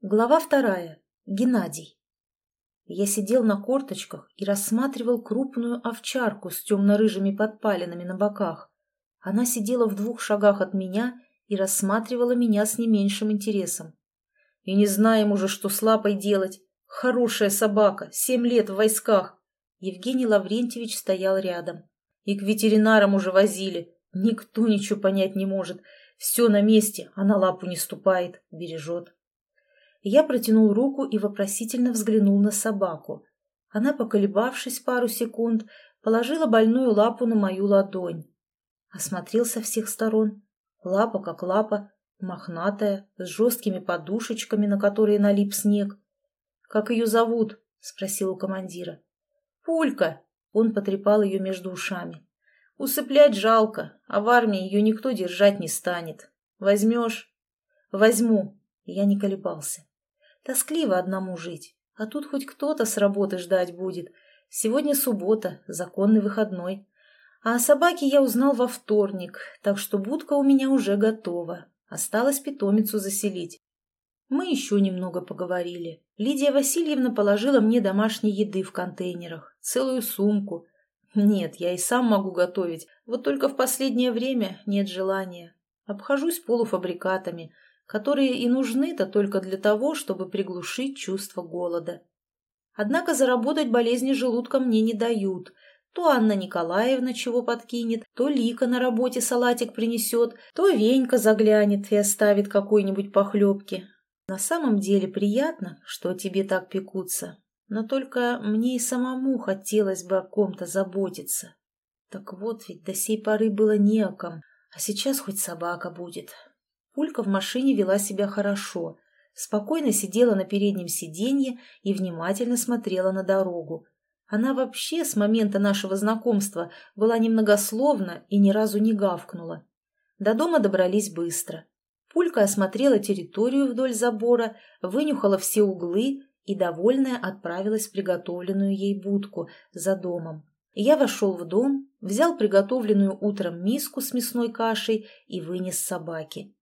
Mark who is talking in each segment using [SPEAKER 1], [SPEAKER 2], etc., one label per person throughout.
[SPEAKER 1] Глава вторая. Геннадий. Я сидел на корточках и рассматривал крупную овчарку с темно-рыжими подпалинами на боках. Она сидела в двух шагах от меня и рассматривала меня с не меньшим интересом. И не знаем уже, что с лапой делать. Хорошая собака, семь лет в войсках. Евгений Лаврентьевич стоял рядом. И к ветеринарам уже возили. Никто ничего понять не может. Все на месте, а на лапу не ступает, бережет. Я протянул руку и вопросительно взглянул на собаку. Она, поколебавшись пару секунд, положила больную лапу на мою ладонь. Осмотрел со всех сторон. Лапа как лапа, мохнатая, с жесткими подушечками, на которые налип снег. «Как ее зовут?» — спросил у командира. «Пулька!» — он потрепал ее между ушами. «Усыплять жалко, а в армии ее никто держать не станет. Возьмешь?» «Возьму», — я не колебался. Тоскливо одному жить, а тут хоть кто-то с работы ждать будет. Сегодня суббота, законный выходной. А о собаке я узнал во вторник, так что будка у меня уже готова. Осталось питомицу заселить. Мы еще немного поговорили. Лидия Васильевна положила мне домашней еды в контейнерах, целую сумку. Нет, я и сам могу готовить, вот только в последнее время нет желания. Обхожусь полуфабрикатами – которые и нужны-то только для того, чтобы приглушить чувство голода. Однако заработать болезни желудка мне не дают. То Анна Николаевна чего подкинет, то Лика на работе салатик принесет, то Венька заглянет и оставит какой-нибудь похлебки. На самом деле приятно, что тебе так пекутся, но только мне и самому хотелось бы о ком-то заботиться. Так вот ведь до сей поры было не о ком, а сейчас хоть собака будет, Улька в машине вела себя хорошо, спокойно сидела на переднем сиденье и внимательно смотрела на дорогу. Она вообще с момента нашего знакомства была немногословна и ни разу не гавкнула. До дома добрались быстро. Пулька осмотрела территорию вдоль забора, вынюхала все углы и, довольная, отправилась в приготовленную ей будку за домом. Я вошел в дом, взял приготовленную утром миску с мясной кашей и вынес собаке.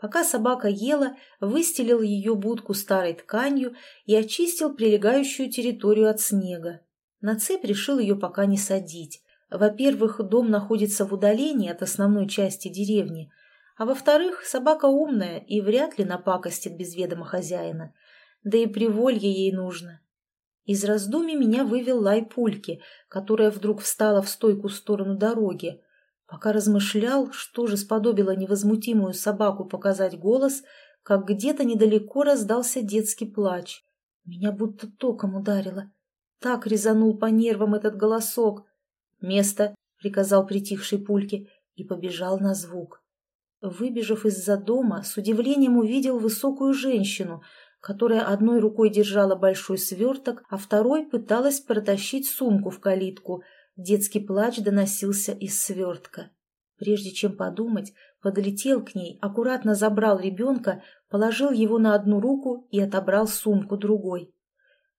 [SPEAKER 1] Пока собака ела, выстелил ее будку старой тканью и очистил прилегающую территорию от снега. На цепь решил ее пока не садить. Во-первых, дом находится в удалении от основной части деревни, а во-вторых, собака умная и вряд ли напакостит без ведома хозяина. Да и приволье ей нужно. Из раздумий меня вывел лай пульки, которая вдруг встала в стойку в сторону дороги. Пока размышлял, что же сподобило невозмутимую собаку показать голос, как где-то недалеко раздался детский плач. Меня будто током ударило. Так резанул по нервам этот голосок. «Место!» — приказал притихшей пульке и побежал на звук. Выбежав из-за дома, с удивлением увидел высокую женщину, которая одной рукой держала большой сверток, а второй пыталась протащить сумку в калитку — Детский плач доносился из свертка. Прежде чем подумать, подлетел к ней, аккуратно забрал ребенка, положил его на одну руку и отобрал сумку другой.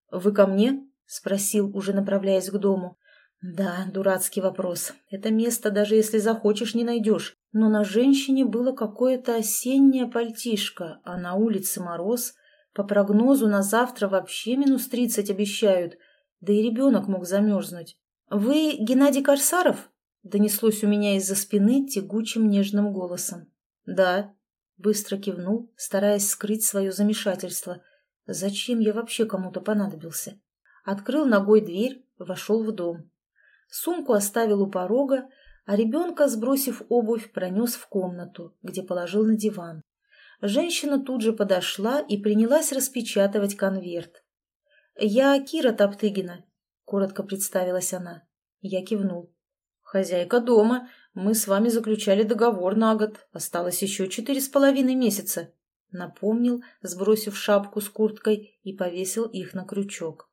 [SPEAKER 1] «Вы ко мне?» — спросил, уже направляясь к дому. «Да, дурацкий вопрос. Это место, даже если захочешь, не найдешь. Но на женщине было какое-то осеннее пальтишко, а на улице мороз. По прогнозу на завтра вообще минус тридцать обещают, да и ребенок мог замерзнуть. «Вы Геннадий Корсаров?» — донеслось у меня из-за спины тягучим нежным голосом. «Да», — быстро кивнул, стараясь скрыть свое замешательство. «Зачем я вообще кому-то понадобился?» Открыл ногой дверь, вошел в дом. Сумку оставил у порога, а ребенка, сбросив обувь, пронес в комнату, где положил на диван. Женщина тут же подошла и принялась распечатывать конверт. «Я Кира Топтыгина, коротко представилась она. Я кивнул. «Хозяйка дома. Мы с вами заключали договор на год. Осталось еще четыре с половиной месяца», — напомнил, сбросив шапку с курткой и повесил их на крючок.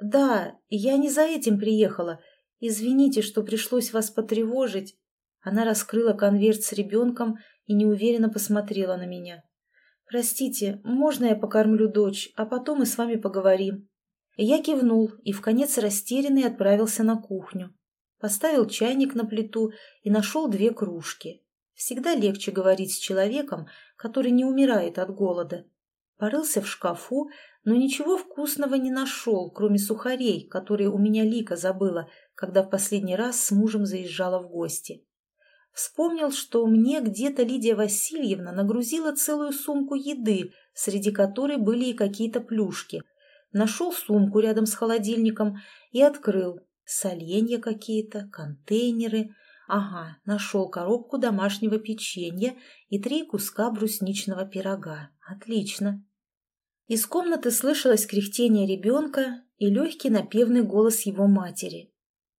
[SPEAKER 1] «Да, я не за этим приехала. Извините, что пришлось вас потревожить». Она раскрыла конверт с ребенком и неуверенно посмотрела на меня. «Простите, можно я покормлю дочь, а потом мы с вами поговорим?» Я кивнул и в конец растерянный отправился на кухню. Поставил чайник на плиту и нашел две кружки. Всегда легче говорить с человеком, который не умирает от голода. Порылся в шкафу, но ничего вкусного не нашел, кроме сухарей, которые у меня Лика забыла, когда в последний раз с мужем заезжала в гости. Вспомнил, что мне где-то Лидия Васильевна нагрузила целую сумку еды, среди которой были и какие-то плюшки. Нашел сумку рядом с холодильником и открыл. Соленья какие-то, контейнеры. Ага, нашел коробку домашнего печенья и три куска брусничного пирога. Отлично. Из комнаты слышалось кряхтение ребенка и легкий напевный голос его матери.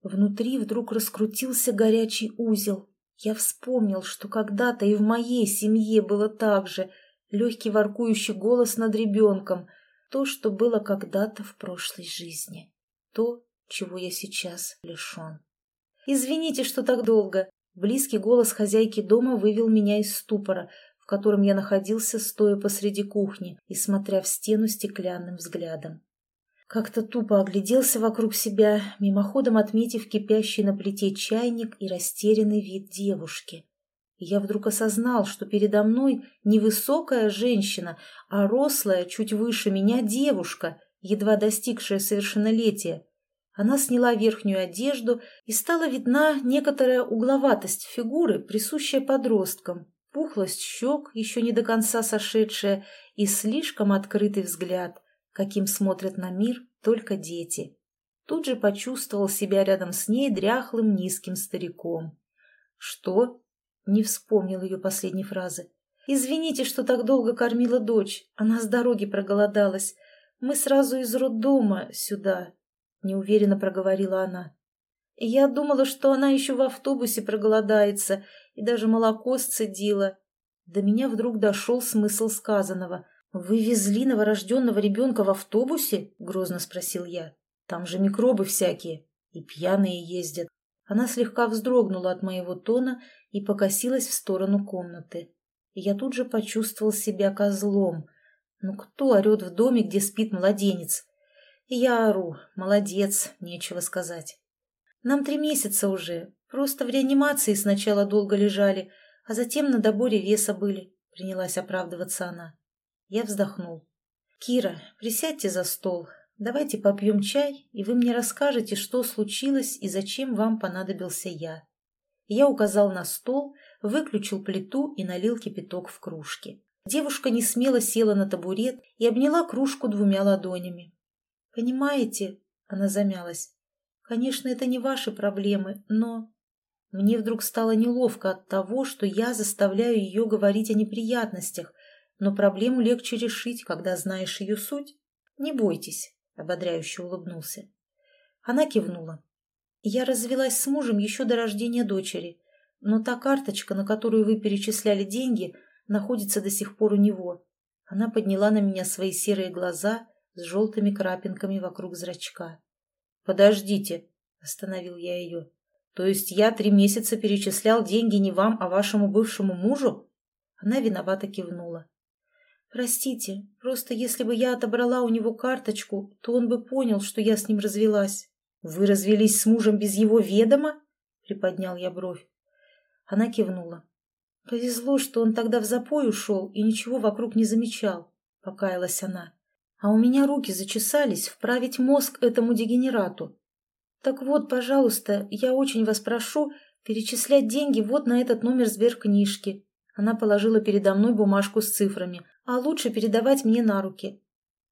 [SPEAKER 1] Внутри вдруг раскрутился горячий узел. Я вспомнил, что когда-то и в моей семье было так же. Легкий воркующий голос над ребенком. То, что было когда-то в прошлой жизни. То, чего я сейчас лишен. «Извините, что так долго!» Близкий голос хозяйки дома вывел меня из ступора, в котором я находился, стоя посреди кухни и смотря в стену стеклянным взглядом. Как-то тупо огляделся вокруг себя, мимоходом отметив кипящий на плите чайник и растерянный вид девушки. Я вдруг осознал, что передо мной не высокая женщина, а рослая, чуть выше меня девушка, едва достигшая совершеннолетия. Она сняла верхнюю одежду, и стала видна некоторая угловатость фигуры, присущая подросткам, пухлость щек, еще не до конца сошедшая, и слишком открытый взгляд, каким смотрят на мир только дети. Тут же почувствовал себя рядом с ней дряхлым низким стариком. «Что?» — не вспомнил ее последней фразы. «Извините, что так долго кормила дочь. Она с дороги проголодалась. Мы сразу из роддома сюда», — неуверенно проговорила она. «Я думала, что она еще в автобусе проголодается, и даже молоко сцедила. До меня вдруг дошел смысл сказанного. «Вы везли новорожденного ребенка в автобусе?» — грозно спросил я. «Там же микробы всякие, и пьяные ездят». Она слегка вздрогнула от моего тона и покосилась в сторону комнаты. я тут же почувствовал себя козлом. Ну кто орет в доме, где спит младенец? я ору. Молодец, нечего сказать. Нам три месяца уже, Просто в реанимации сначала долго лежали, а затем на доборе веса были, — принялась оправдываться она. Я вздохнул. «Кира, присядьте за стол. Давайте попьем чай, и вы мне расскажете, что случилось и зачем вам понадобился я». Я указал на стол, выключил плиту и налил кипяток в кружки. Девушка не смело села на табурет и обняла кружку двумя ладонями. «Понимаете?» — она замялась. «Конечно, это не ваши проблемы, но...» Мне вдруг стало неловко от того, что я заставляю ее говорить о неприятностях, но проблему легче решить, когда знаешь ее суть. Не бойтесь, — ободряюще улыбнулся. Она кивнула. Я развелась с мужем еще до рождения дочери, но та карточка, на которую вы перечисляли деньги, находится до сих пор у него. Она подняла на меня свои серые глаза с желтыми крапинками вокруг зрачка. «Подождите», — остановил я ее. То есть я три месяца перечислял деньги не вам, а вашему бывшему мужу? Она виновато кивнула. Простите, просто если бы я отобрала у него карточку, то он бы понял, что я с ним развелась. Вы развелись с мужем без его ведома? Приподнял я бровь. Она кивнула. Повезло, что он тогда в запой ушел и ничего вокруг не замечал, покаялась она. А у меня руки зачесались вправить мозг этому дегенерату. «Так вот, пожалуйста, я очень вас прошу перечислять деньги вот на этот номер сберкнижки». Она положила передо мной бумажку с цифрами. «А лучше передавать мне на руки».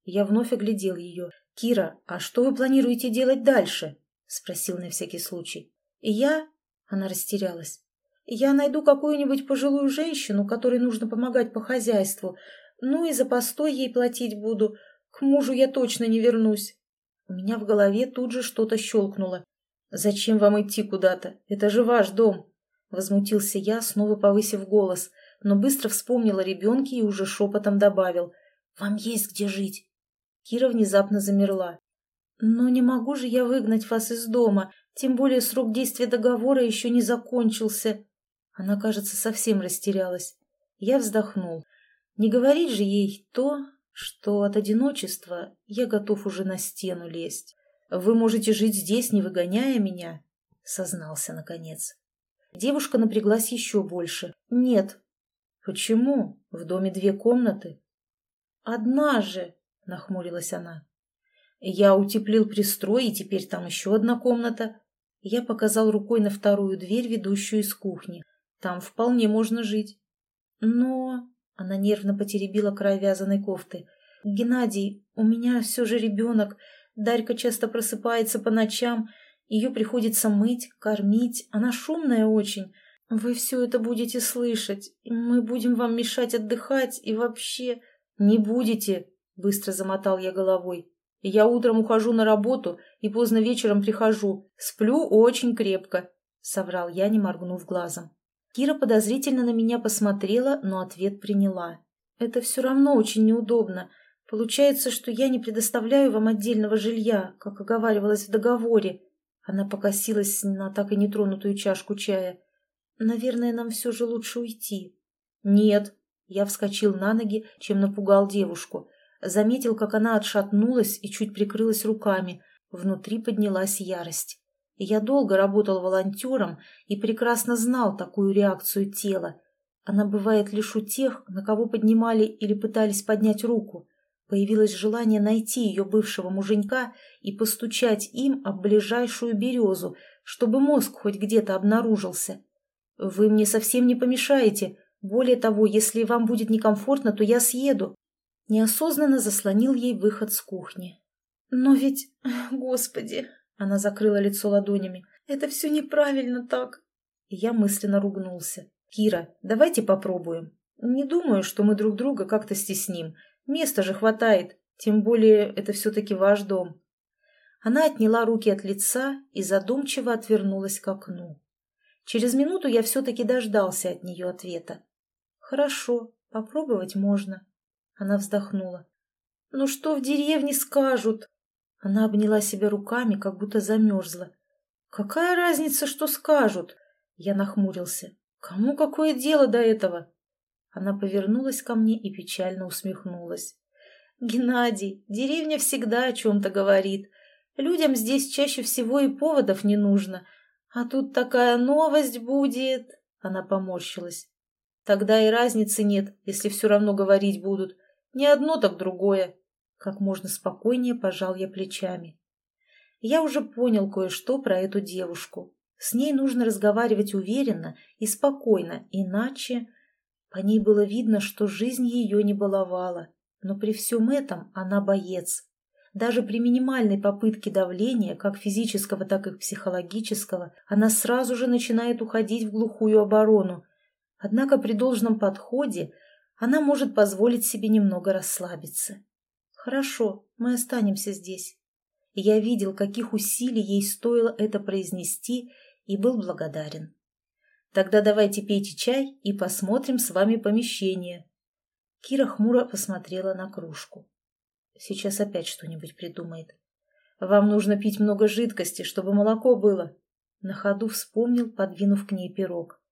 [SPEAKER 1] Я вновь оглядел ее. «Кира, а что вы планируете делать дальше?» Спросил на всякий случай. «Я...» Она растерялась. «Я найду какую-нибудь пожилую женщину, которой нужно помогать по хозяйству. Ну и за постой ей платить буду. К мужу я точно не вернусь. У меня в голове тут же что-то щелкнуло. «Зачем вам идти куда-то? Это же ваш дом!» Возмутился я, снова повысив голос, но быстро вспомнил о ребенке и уже шепотом добавил. «Вам есть где жить!» Кира внезапно замерла. «Но не могу же я выгнать вас из дома, тем более срок действия договора еще не закончился». Она, кажется, совсем растерялась. Я вздохнул. Не говорить же ей то, что от одиночества я готов уже на стену лезть. Вы можете жить здесь, не выгоняя меня, — сознался наконец. Девушка напряглась еще больше. Нет. Почему? В доме две комнаты. одна же», — нахмурилась она. «Я утеплил пристрой, и теперь там еще одна комната». Я показал рукой на вторую дверь, ведущую из кухни. «Там вполне можно жить». «Но...» — она нервно потеребила край вязаной кофты. «Геннадий, у меня все же ребенок. Дарька часто просыпается по ночам. Ее приходится мыть, кормить. Она шумная очень. Вы все это будете слышать. Мы будем вам мешать отдыхать и вообще...» «Не будете», — быстро замотал я головой. «Я утром ухожу на работу и поздно вечером прихожу. Сплю очень крепко», — соврал я, не моргнув глазом. Кира подозрительно на меня посмотрела, но ответ приняла. «Это все равно очень неудобно. Получается, что я не предоставляю вам отдельного жилья, как оговаривалось в договоре». Она покосилась на так и нетронутую чашку чая. «Наверное, нам все же лучше уйти». «Нет», я вскочил на ноги, чем напугал девушку. Заметил, как она отшатнулась и чуть прикрылась руками. Внутри поднялась ярость. Я долго работал волонтером и прекрасно знал такую реакцию тела. Она бывает лишь у тех, на кого поднимали или пытались поднять руку. Появилось желание найти ее бывшего муженька и постучать им об ближайшую березу, чтобы мозг хоть где-то обнаружился. «Вы мне совсем не помешаете», более того, если вам будет некомфортно, то я съеду. Неосознанно заслонил ей выход с кухни. Но ведь, господи, она закрыла лицо ладонями. Это все неправильно так. я мысленно ругнулся. Кира, давайте попробуем. Не думаю, что мы друг друга как-то стесним. Места же хватает. Тем более, это все-таки ваш дом. Она отняла руки от лица и задумчиво отвернулась к окну. Через минуту я все-таки дождался от нее ответа. «Хорошо, попробовать можно». Она вздохнула. «Ну что в деревне скажут?» Она обняла себя руками, как будто замерзла. «Какая разница, что скажут?» Я нахмурился. «Кому какое дело до этого?» Она повернулась ко мне и печально усмехнулась. «Геннадий, деревня всегда о чем-то говорит. Людям здесь чаще всего и поводов не нужно. А тут такая новость будет...» Она поморщилась. Тогда и разницы нет, если все равно говорить будут. Не одно, так другое. Как можно спокойнее пожал я плечами. Я уже понял кое-что про эту девушку. С ней нужно разговаривать уверенно и спокойно, иначе... По ней было видно, что жизнь ее не баловала. Но при всем этом она боец. Даже при минимальной попытке давления, как физического, так и психологического, она сразу же начинает уходить в глухую оборону, Однако при должном подходе она может позволить себе немного расслабиться. «Хорошо, мы останемся здесь». Я видел, каких усилий ей стоило это произнести, и был благодарен. «Тогда давайте пейте чай и посмотрим с вами помещение». Кира хмуро посмотрела на кружку. «Сейчас опять что-нибудь придумает. Вам нужно пить много жидкости, чтобы молоко было». На ходу вспомнил, подвинув к ней пирог.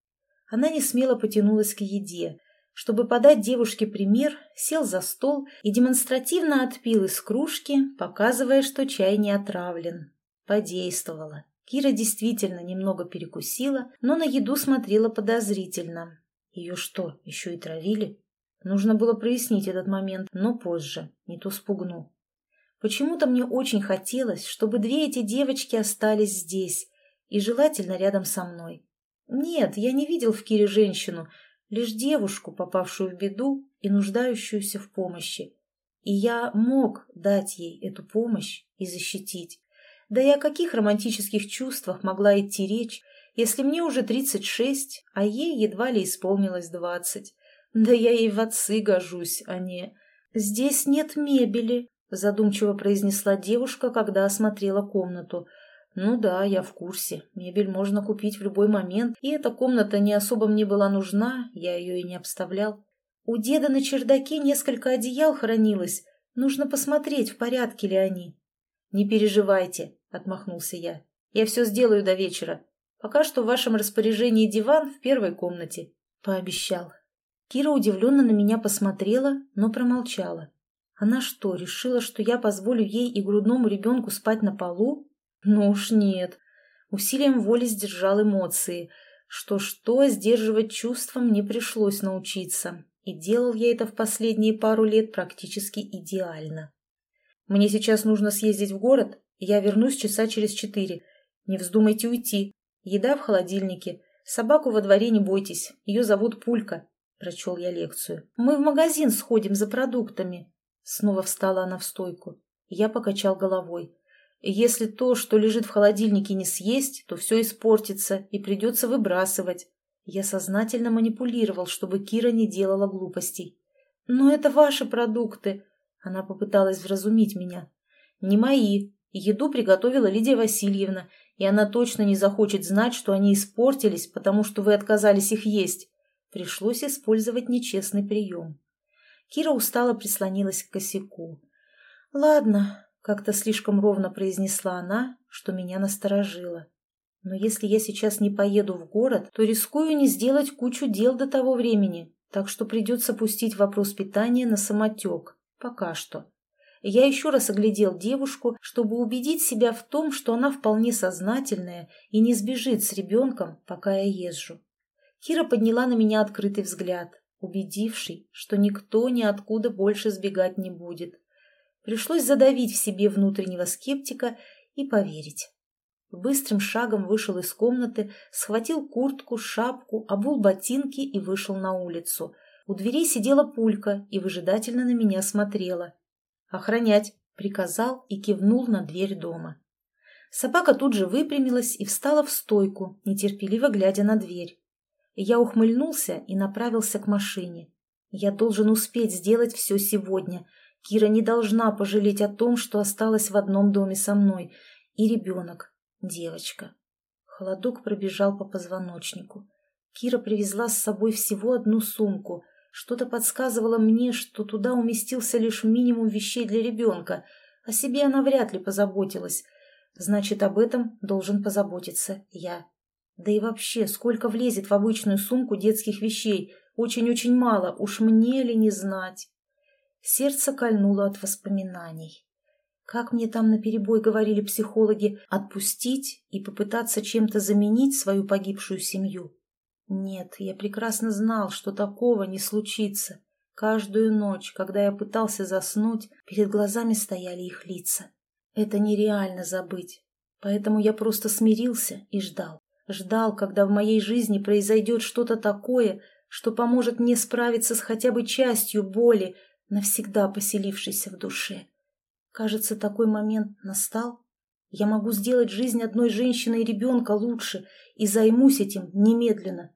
[SPEAKER 1] Она не смело потянулась к еде. Чтобы подать девушке пример, сел за стол и демонстративно отпил из кружки, показывая, что чай не отравлен. Подействовало. Кира действительно немного перекусила, но на еду смотрела подозрительно. Ее что, еще и травили? Нужно было прояснить этот момент, но позже, не то спугну. Почему-то мне очень хотелось, чтобы две эти девочки остались здесь, и желательно рядом со мной. Нет, я не видел в Кире женщину, лишь девушку, попавшую в беду и нуждающуюся в помощи. И я мог дать ей эту помощь и защитить. Да и о каких романтических чувствах могла идти речь, если мне уже тридцать шесть, а ей едва ли исполнилось двадцать? Да я ей в отцы гожусь, а не... «Здесь нет мебели», — задумчиво произнесла девушка, когда осмотрела комнату — ну да, я в курсе. Мебель можно купить в любой момент, и эта комната не особо мне была нужна, я ее и не обставлял. У деда на чердаке несколько одеял хранилось. Нужно посмотреть, в порядке ли они. Не переживайте, отмахнулся я. Я все сделаю до вечера. Пока что в вашем распоряжении диван в первой комнате. Пообещал. Кира удивленно на меня посмотрела, но промолчала. Она что, решила, что я позволю ей и грудному ребенку спать на полу? Ну уж нет. Усилием воли сдержал эмоции. Что-что, сдерживать чувства мне пришлось научиться. и делал я это в последние пару лет практически идеально. Мне сейчас нужно съездить в город, и я вернусь часа через четыре. Не вздумайте уйти. Еда в холодильнике. Собаку во дворе не бойтесь, ее зовут Пулька. Прочел я лекцию. Мы в магазин сходим за продуктами. Снова встала она в стойку. Я покачал головой. Если то, что лежит в холодильнике, не съесть, то все испортится и придется выбрасывать. Я сознательно манипулировал, чтобы Кира не делала глупостей. «Но это ваши продукты!» Она попыталась вразумить меня. «Не мои. Еду приготовила Лидия Васильевна, и она точно не захочет знать, что они испортились, потому что вы отказались их есть». Пришлось использовать нечестный прием. Кира устало прислонилась к косяку. «Ладно», — как-то слишком ровно произнесла она, что меня насторожило. «Но если я сейчас не поеду в город, то рискую не сделать кучу дел до того времени, так что придется пустить вопрос питания на самотек. Пока что». Я еще раз оглядел девушку, чтобы убедить себя в том, что она вполне сознательная и не сбежит с ребенком, пока я езжу. Кира подняла на меня открытый взгляд, убедивший, что никто ниоткуда больше сбегать не будет. Пришлось задавить в себе внутреннего скептика и поверить. Быстрым шагом вышел из комнаты, схватил куртку, шапку, обул ботинки и вышел на улицу. У дверей сидела пулька и выжидательно на меня смотрела. «Охранять!» — приказал и кивнул на дверь дома. Собака тут же выпрямилась и встала в стойку, нетерпеливо глядя на дверь. Я ухмыльнулся и направился к машине. Я должен успеть сделать все сегодня — Кира не должна пожалеть о том, что осталась в одном доме со мной. И ребенок, девочка. Холодок пробежал по позвоночнику. Кира привезла с собой всего одну сумку. Что-то подсказывало мне, что туда уместился лишь минимум вещей для ребенка. О себе она вряд ли позаботилась. Значит, об этом должен позаботиться я. Да и вообще, сколько влезет в обычную сумку детских вещей? Очень-очень мало, уж мне ли не знать. Сердце кольнуло от воспоминаний. Как мне там наперебой говорили психологи, отпустить и попытаться чем-то заменить свою погибшую семью? Нет, я прекрасно знал, что такого не случится. Каждую ночь, когда я пытался заснуть, перед глазами стояли их лица. Это нереально забыть. Поэтому я просто смирился и ждал. Ждал, когда в моей жизни произойдет что-то такое, что поможет мне справиться с хотя бы частью боли, навсегда поселившийся в душе. Кажется, такой момент настал. Я могу сделать жизнь одной женщины и ребенка лучше и займусь этим немедленно.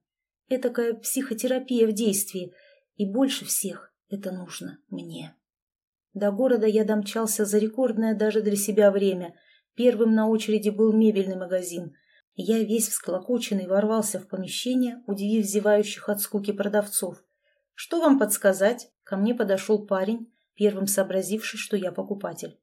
[SPEAKER 1] Этакая психотерапия в действии, и больше всех это нужно мне. До города я домчался за рекордное даже для себя время. Первым на очереди был мебельный магазин. Я весь всклокоченный ворвался в помещение, удивив зевающих от скуки продавцов. «Что вам подсказать?» Ко мне подошел парень, первым сообразивший, что я покупатель.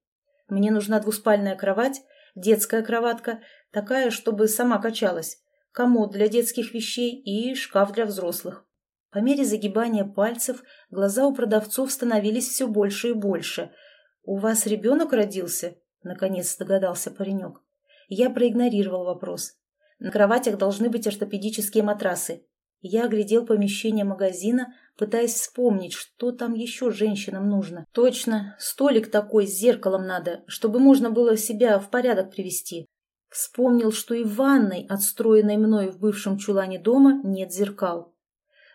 [SPEAKER 1] «Мне нужна двуспальная кровать, детская кроватка, такая, чтобы сама качалась, комод для детских вещей и шкаф для взрослых». По мере загибания пальцев глаза у продавцов становились все больше и больше. «У вас ребенок родился?» — наконец догадался паренек. Я проигнорировал вопрос. «На кроватях должны быть ортопедические матрасы. Я оглядел помещение магазина, пытаясь вспомнить, что там еще женщинам нужно. Точно, столик такой с зеркалом надо, чтобы можно было себя в порядок привести. Вспомнил, что и в ванной, отстроенной мною в бывшем чулане дома, нет зеркал.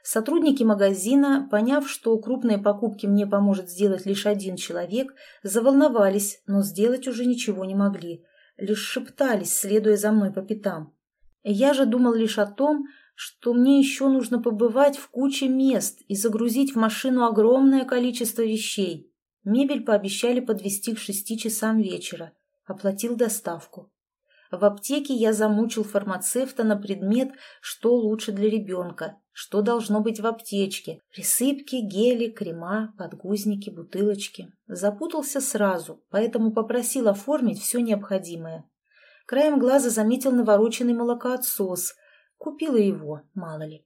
[SPEAKER 1] Сотрудники магазина, поняв, что крупные покупки мне поможет сделать лишь один человек, заволновались, но сделать уже ничего не могли. Лишь шептались, следуя за мной по пятам. Я же думал лишь о том, что мне еще нужно побывать в куче мест и загрузить в машину огромное количество вещей. Мебель пообещали подвести к шести часам вечера. Оплатил доставку. В аптеке я замучил фармацевта на предмет, что лучше для ребенка, что должно быть в аптечке. Присыпки, гели, крема, подгузники, бутылочки. Запутался сразу, поэтому попросил оформить все необходимое. Краем глаза заметил навороченный молокоотсос – Купила его, мало ли.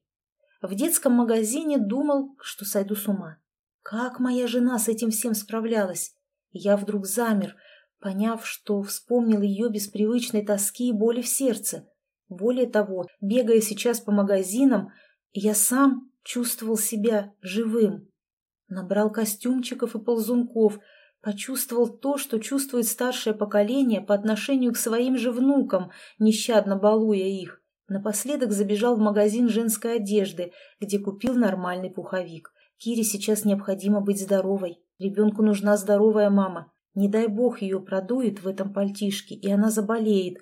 [SPEAKER 1] В детском магазине думал, что сойду с ума. Как моя жена с этим всем справлялась? Я вдруг замер, поняв, что вспомнил ее без тоски и боли в сердце. Более того, бегая сейчас по магазинам, я сам чувствовал себя живым. Набрал костюмчиков и ползунков, почувствовал то, что чувствует старшее поколение по отношению к своим же внукам, нещадно балуя их. Напоследок забежал в магазин женской одежды, где купил нормальный пуховик. Кире сейчас необходимо быть здоровой. Ребенку нужна здоровая мама. Не дай бог ее продует в этом пальтишке, и она заболеет.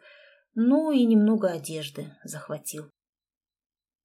[SPEAKER 1] Ну и немного одежды захватил.